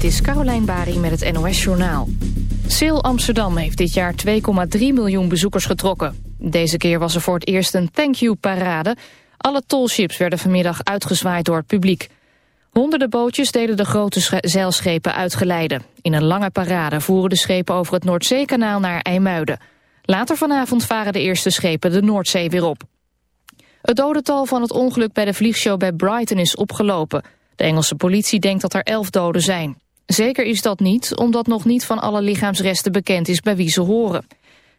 dit is Carolijn Bari met het NOS Journaal. Sail Amsterdam heeft dit jaar 2,3 miljoen bezoekers getrokken. Deze keer was er voor het eerst een thank you parade. Alle tolships werden vanmiddag uitgezwaaid door het publiek. Honderden bootjes deden de grote zeilschepen uitgeleiden. In een lange parade voeren de schepen over het Noordzeekanaal naar IJmuiden. Later vanavond varen de eerste schepen de Noordzee weer op. Het dodental van het ongeluk bij de vliegshow bij Brighton is opgelopen. De Engelse politie denkt dat er elf doden zijn. Zeker is dat niet, omdat nog niet van alle lichaamsresten bekend is bij wie ze horen.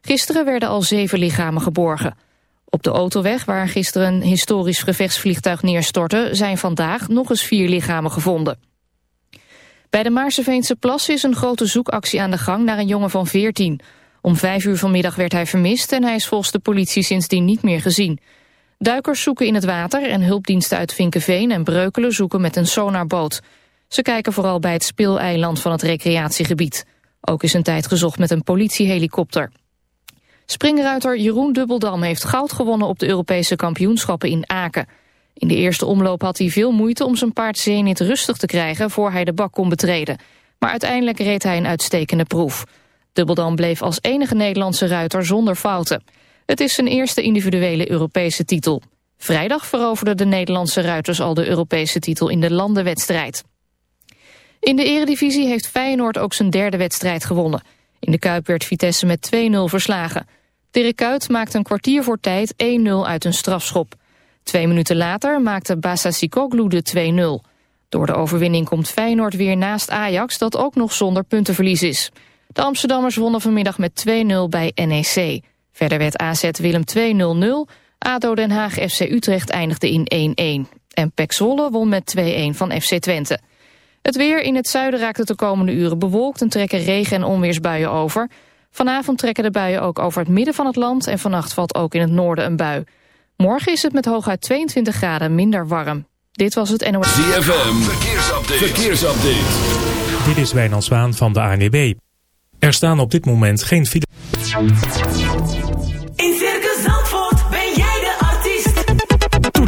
Gisteren werden al zeven lichamen geborgen. Op de autoweg, waar gisteren een historisch gevechtsvliegtuig neerstortte... zijn vandaag nog eens vier lichamen gevonden. Bij de Maarseveense Plas is een grote zoekactie aan de gang naar een jongen van 14. Om vijf uur vanmiddag werd hij vermist en hij is volgens de politie sindsdien niet meer gezien. Duikers zoeken in het water en hulpdiensten uit Vinkenveen en Breukelen zoeken met een sonarboot. Ze kijken vooral bij het speeleiland van het recreatiegebied. Ook is een tijd gezocht met een politiehelikopter. Springruiter Jeroen Dubbeldam heeft goud gewonnen op de Europese kampioenschappen in Aken. In de eerste omloop had hij veel moeite om zijn paard Zenit rustig te krijgen voor hij de bak kon betreden. Maar uiteindelijk reed hij een uitstekende proef. Dubbeldam bleef als enige Nederlandse ruiter zonder fouten. Het is zijn eerste individuele Europese titel. Vrijdag veroverden de Nederlandse ruiters al de Europese titel in de landenwedstrijd. In de eredivisie heeft Feyenoord ook zijn derde wedstrijd gewonnen. In de Kuip werd Vitesse met 2-0 verslagen. Dirk Kuyt maakte een kwartier voor tijd 1-0 uit een strafschop. Twee minuten later maakte Basa Sikoglu de 2-0. Door de overwinning komt Feyenoord weer naast Ajax... dat ook nog zonder puntenverlies is. De Amsterdammers wonnen vanmiddag met 2-0 bij NEC. Verder werd AZ Willem 2-0-0. ADO Den Haag FC Utrecht eindigde in 1-1. En Pek Zwolle won met 2-1 van FC Twente. Het weer in het zuiden raakt het de komende uren bewolkt... en trekken regen- en onweersbuien over. Vanavond trekken de buien ook over het midden van het land... en vannacht valt ook in het noorden een bui. Morgen is het met hooguit 22 graden minder warm. Dit was het NOS. ZFM, verkeersupdate. verkeersupdate. Dit is Wijnand Zwaan van de ANWB. Er staan op dit moment geen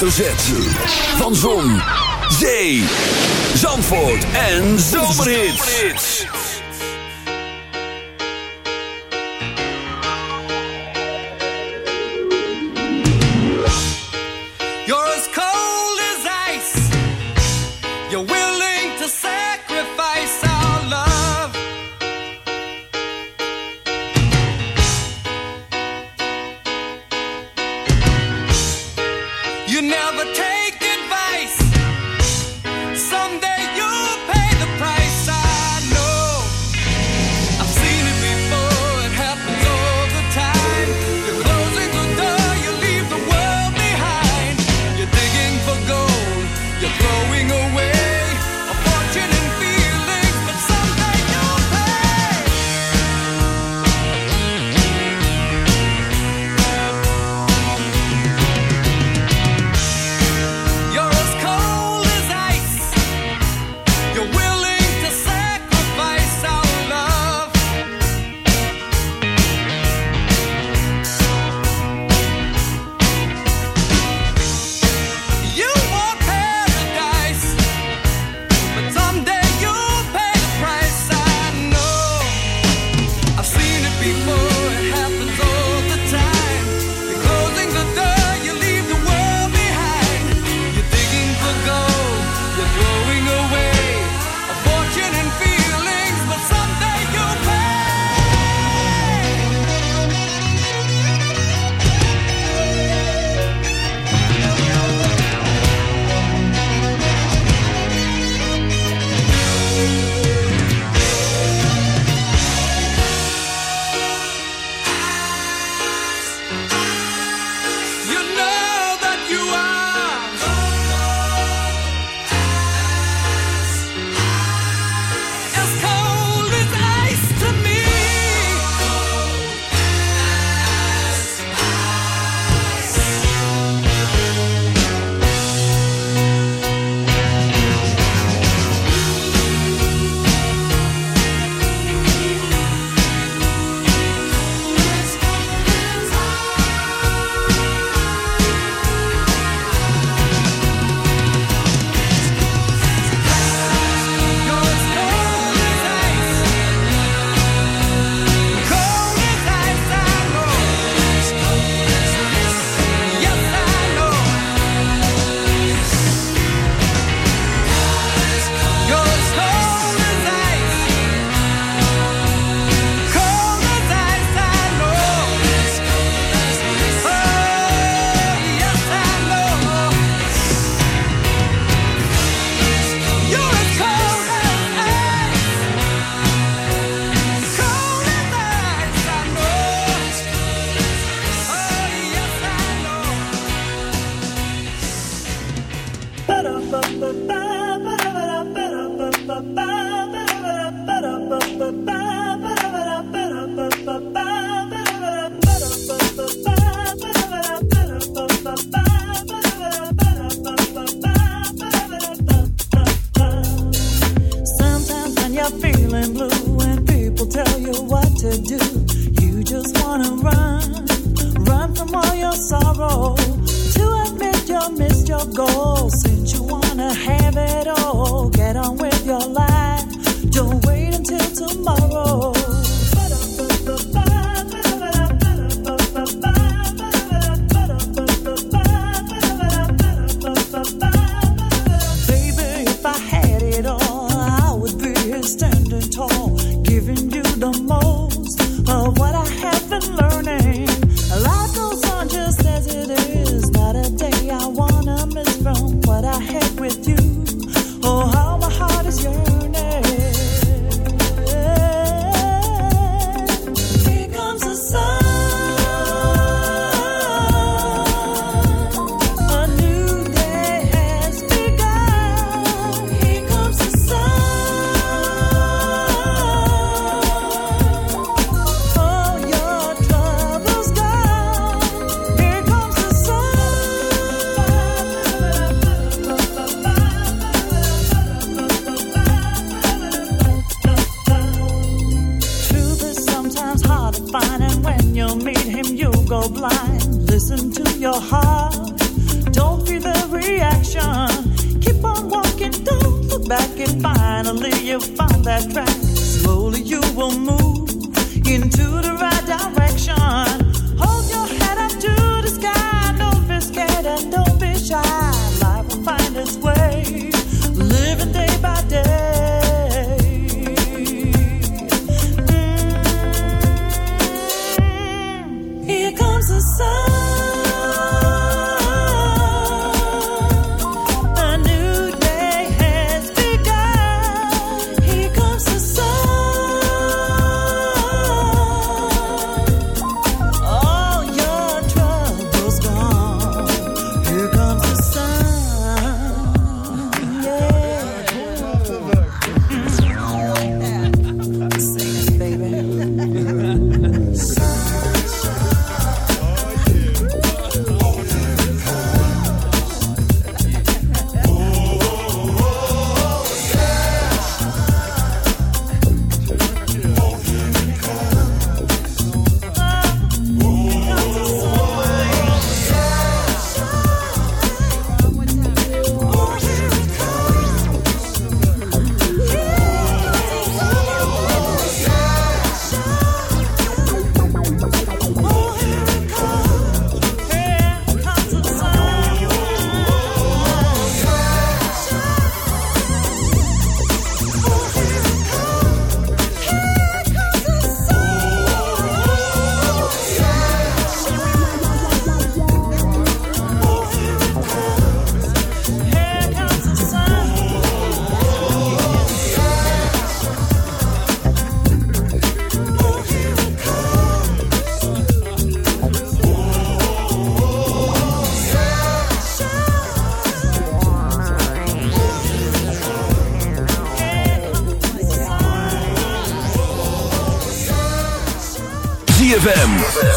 hoofdletter Z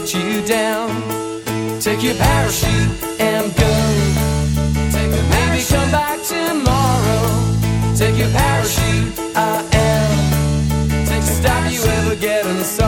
let you down. Take your parachute and go. Take your Maybe come back tomorrow. Take your parachute, I am. Take Stop you ever getting sorry.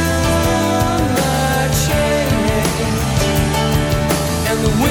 the.